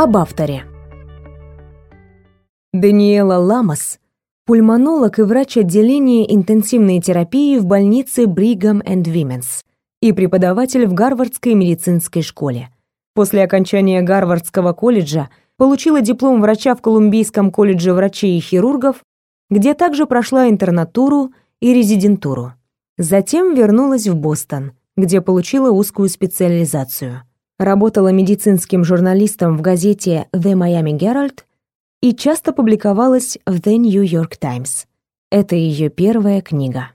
Об авторе. Даниэла Ламас – пульмонолог и врач отделения интенсивной терапии в больнице Brigham and Women's и преподаватель в Гарвардской медицинской школе. После окончания Гарвардского колледжа получила диплом врача в Колумбийском колледже врачей и хирургов, где также прошла интернатуру и резидентуру. Затем вернулась в Бостон, где получила узкую специализацию. Работала медицинским журналистом в газете The Miami Herald и часто публиковалась в The New York Times. Это ее первая книга.